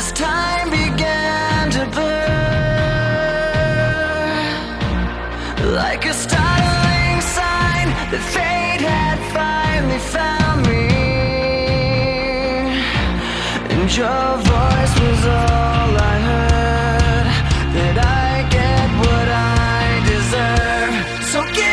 as time began to burn like a startling sign that fate had finally found me. And your voice was all I heard that I get what I deserve. So give